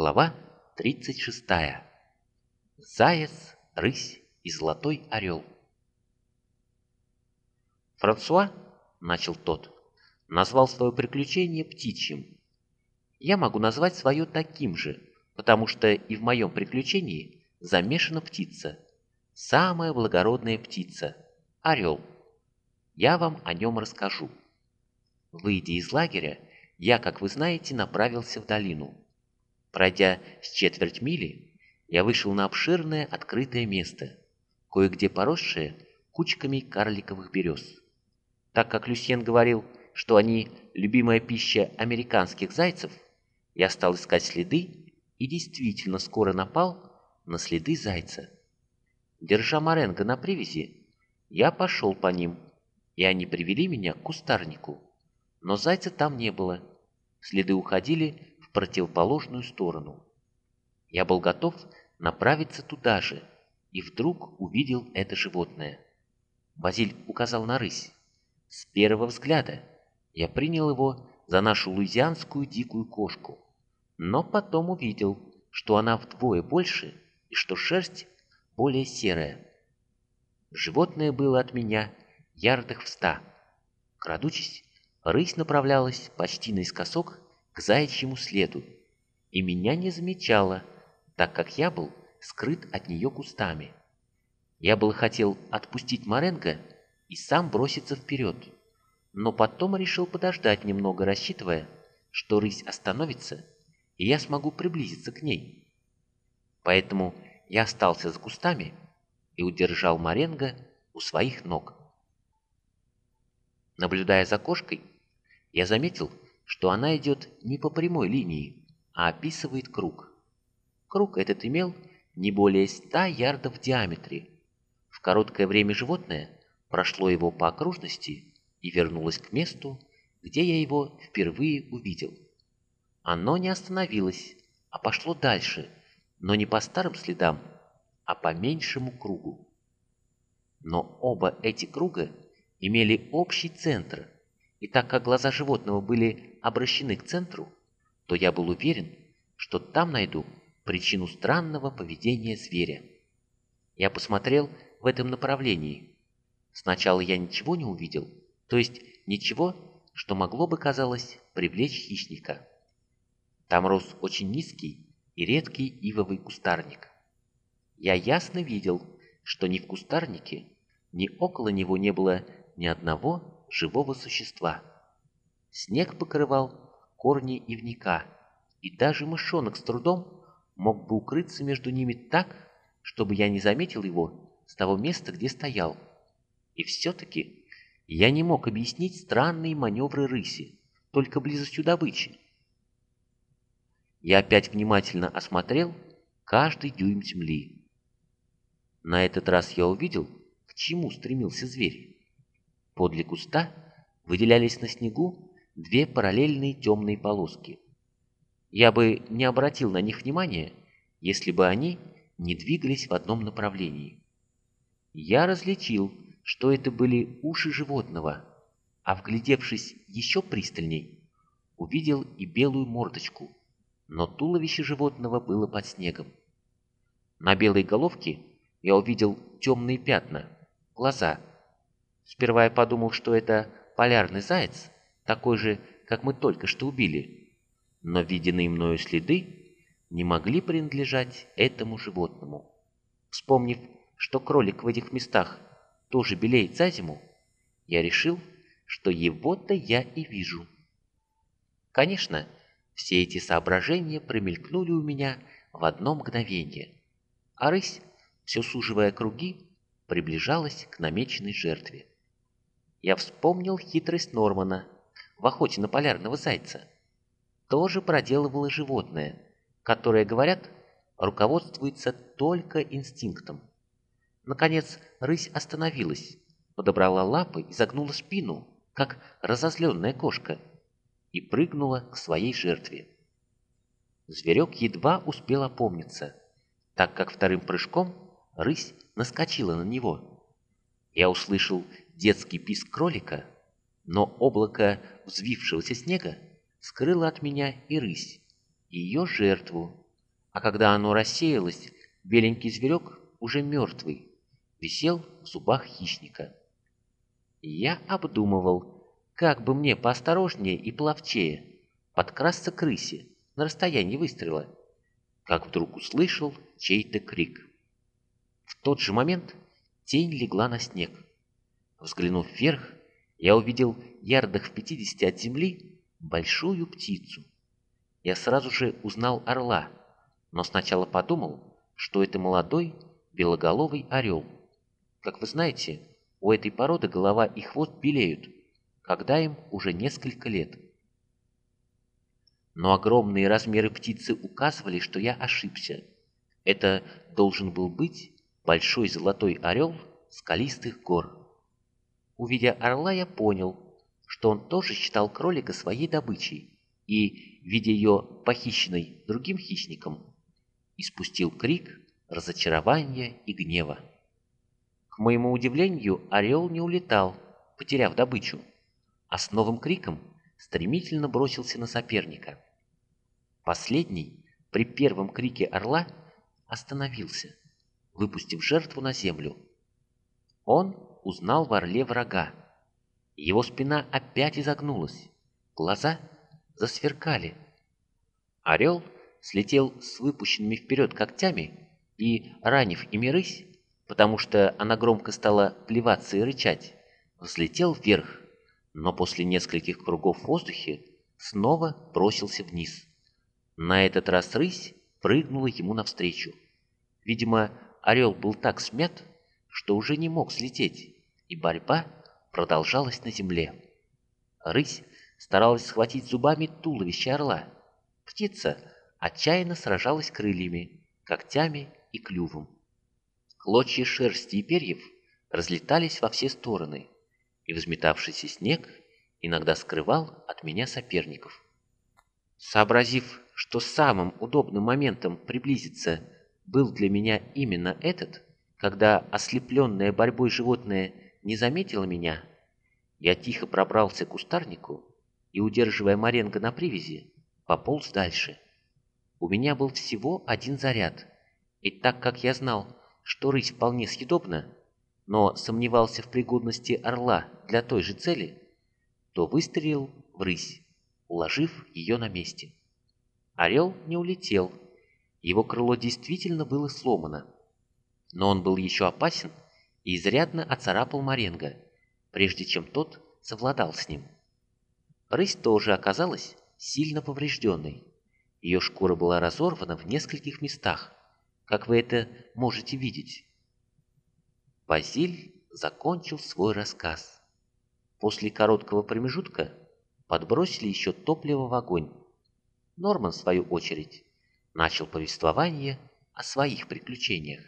Глава 36. Заяц, рысь и золотой орел. Франсуа, начал тот, назвал свое приключение птичьим. Я могу назвать свое таким же, потому что и в моем приключении замешана птица. Самая благородная птица – орел. Я вам о нем расскажу. Выйдя из лагеря, я, как вы знаете, направился в долину. Пройдя с четверть мили, я вышел на обширное открытое место, кое-где поросшее кучками карликовых берез. Так как Люсьен говорил, что они любимая пища американских зайцев, я стал искать следы и действительно скоро напал на следы зайца. Держа Маренго на привязи, я пошел по ним, и они привели меня к кустарнику. Но зайца там не было. Следы уходили противоположную сторону. Я был готов направиться туда же, и вдруг увидел это животное. Базиль указал на рысь. С первого взгляда я принял его за нашу луизианскую дикую кошку, но потом увидел, что она вдвое больше и что шерсть более серая. Животное было от меня ярдах в ста. Крадучись, рысь направлялась почти наискосок к заячьему следу, и меня не замечала, так как я был скрыт от нее кустами. Я был хотел отпустить Маренго и сам броситься вперед, но потом решил подождать немного, рассчитывая, что рысь остановится, и я смогу приблизиться к ней. Поэтому я остался за кустами и удержал Маренго у своих ног. Наблюдая за кошкой, я заметил, что она идет не по прямой линии, а описывает круг. Круг этот имел не более 100 ярдов в диаметре. В короткое время животное прошло его по окружности и вернулось к месту, где я его впервые увидел. Оно не остановилось, а пошло дальше, но не по старым следам, а по меньшему кругу. Но оба эти круга имели общий центр – и так как глаза животного были обращены к центру, то я был уверен, что там найду причину странного поведения зверя. Я посмотрел в этом направлении. Сначала я ничего не увидел, то есть ничего, что могло бы, казалось, привлечь хищника. Там рос очень низкий и редкий ивовый кустарник. Я ясно видел, что ни в кустарнике, ни около него не было ни одного живого существа. Снег покрывал корни ивника, и даже мышонок с трудом мог бы укрыться между ними так, чтобы я не заметил его с того места, где стоял. И все-таки я не мог объяснить странные маневры рыси, только близостью добычи. Я опять внимательно осмотрел каждый дюйм земли. На этот раз я увидел, к чему стремился зверь. Подле куста выделялись на снегу две параллельные темные полоски. Я бы не обратил на них внимания, если бы они не двигались в одном направлении. Я различил, что это были уши животного, а вглядевшись еще пристальней, увидел и белую мордочку, но туловище животного было под снегом. На белой головке я увидел темные пятна, глаза, Сперва я подумал, что это полярный заяц, такой же, как мы только что убили. Но виденные мною следы не могли принадлежать этому животному. Вспомнив, что кролик в этих местах тоже белеет за зиму, я решил, что его-то я и вижу. Конечно, все эти соображения промелькнули у меня в одно мгновение, а рысь, все суживая круги, приближалась к намеченной жертве я вспомнил хитрость Нормана в охоте на полярного зайца. Тоже проделывало животное, которое, говорят, руководствуется только инстинктом. Наконец, рысь остановилась, подобрала лапы и загнула спину, как разозленная кошка, и прыгнула к своей жертве. Зверек едва успел опомниться, так как вторым прыжком рысь наскочила на него. Я услышал детский писк кролика, но облако взвившегося снега скрыло от меня и рысь, и ее жертву, а когда оно рассеялось, беленький зверек, уже мертвый, висел в зубах хищника. Я обдумывал, как бы мне поосторожнее и плавчее подкрасться к крысе на расстоянии выстрела, как вдруг услышал чей-то крик. В тот же момент тень легла на снег. Взглянув вверх, я увидел ярдах в пятидесяти от земли большую птицу. Я сразу же узнал орла, но сначала подумал, что это молодой белоголовый орел. Как вы знаете, у этой породы голова и хвост белеют, когда им уже несколько лет. Но огромные размеры птицы указывали, что я ошибся. Это должен был быть большой золотой орел скалистых гор. Увидя орла, я понял, что он тоже считал кролика своей добычей и, видя ее похищенной другим хищником, испустил крик разочарования и гнева. К моему удивлению, орел не улетал, потеряв добычу, а с новым криком стремительно бросился на соперника. Последний, при первом крике орла, остановился, выпустив жертву на землю. Он узнал в орле врага. Его спина опять изогнулась, глаза засверкали. Орел слетел с выпущенными вперед когтями и, ранив ими рысь, потому что она громко стала плеваться и рычать, взлетел вверх, но после нескольких кругов в воздухе снова бросился вниз. На этот раз рысь прыгнула ему навстречу. Видимо, орел был так смят, что уже не мог слететь, и борьба продолжалась на земле. Рысь старалась схватить зубами туловище орла. Птица отчаянно сражалась крыльями, когтями и клювом. Клочья шерсти и перьев разлетались во все стороны, и взметавшийся снег иногда скрывал от меня соперников. Сообразив, что самым удобным моментом приблизиться был для меня именно этот, когда ослепленное борьбой животное не заметило меня, я тихо пробрался к кустарнику и, удерживая Маренго на привязи, пополз дальше. У меня был всего один заряд, и так как я знал, что рысь вполне съедобна, но сомневался в пригодности орла для той же цели, то выстрелил в рысь, уложив ее на месте. Орел не улетел, его крыло действительно было сломано, но он был еще опасен и изрядно оцарапал Маренго, прежде чем тот совладал с ним. Рысь тоже оказалась сильно поврежденной. Ее шкура была разорвана в нескольких местах, как вы это можете видеть. Базиль закончил свой рассказ. После короткого промежутка подбросили еще топливо в огонь. Норман, в свою очередь, начал повествование о своих приключениях.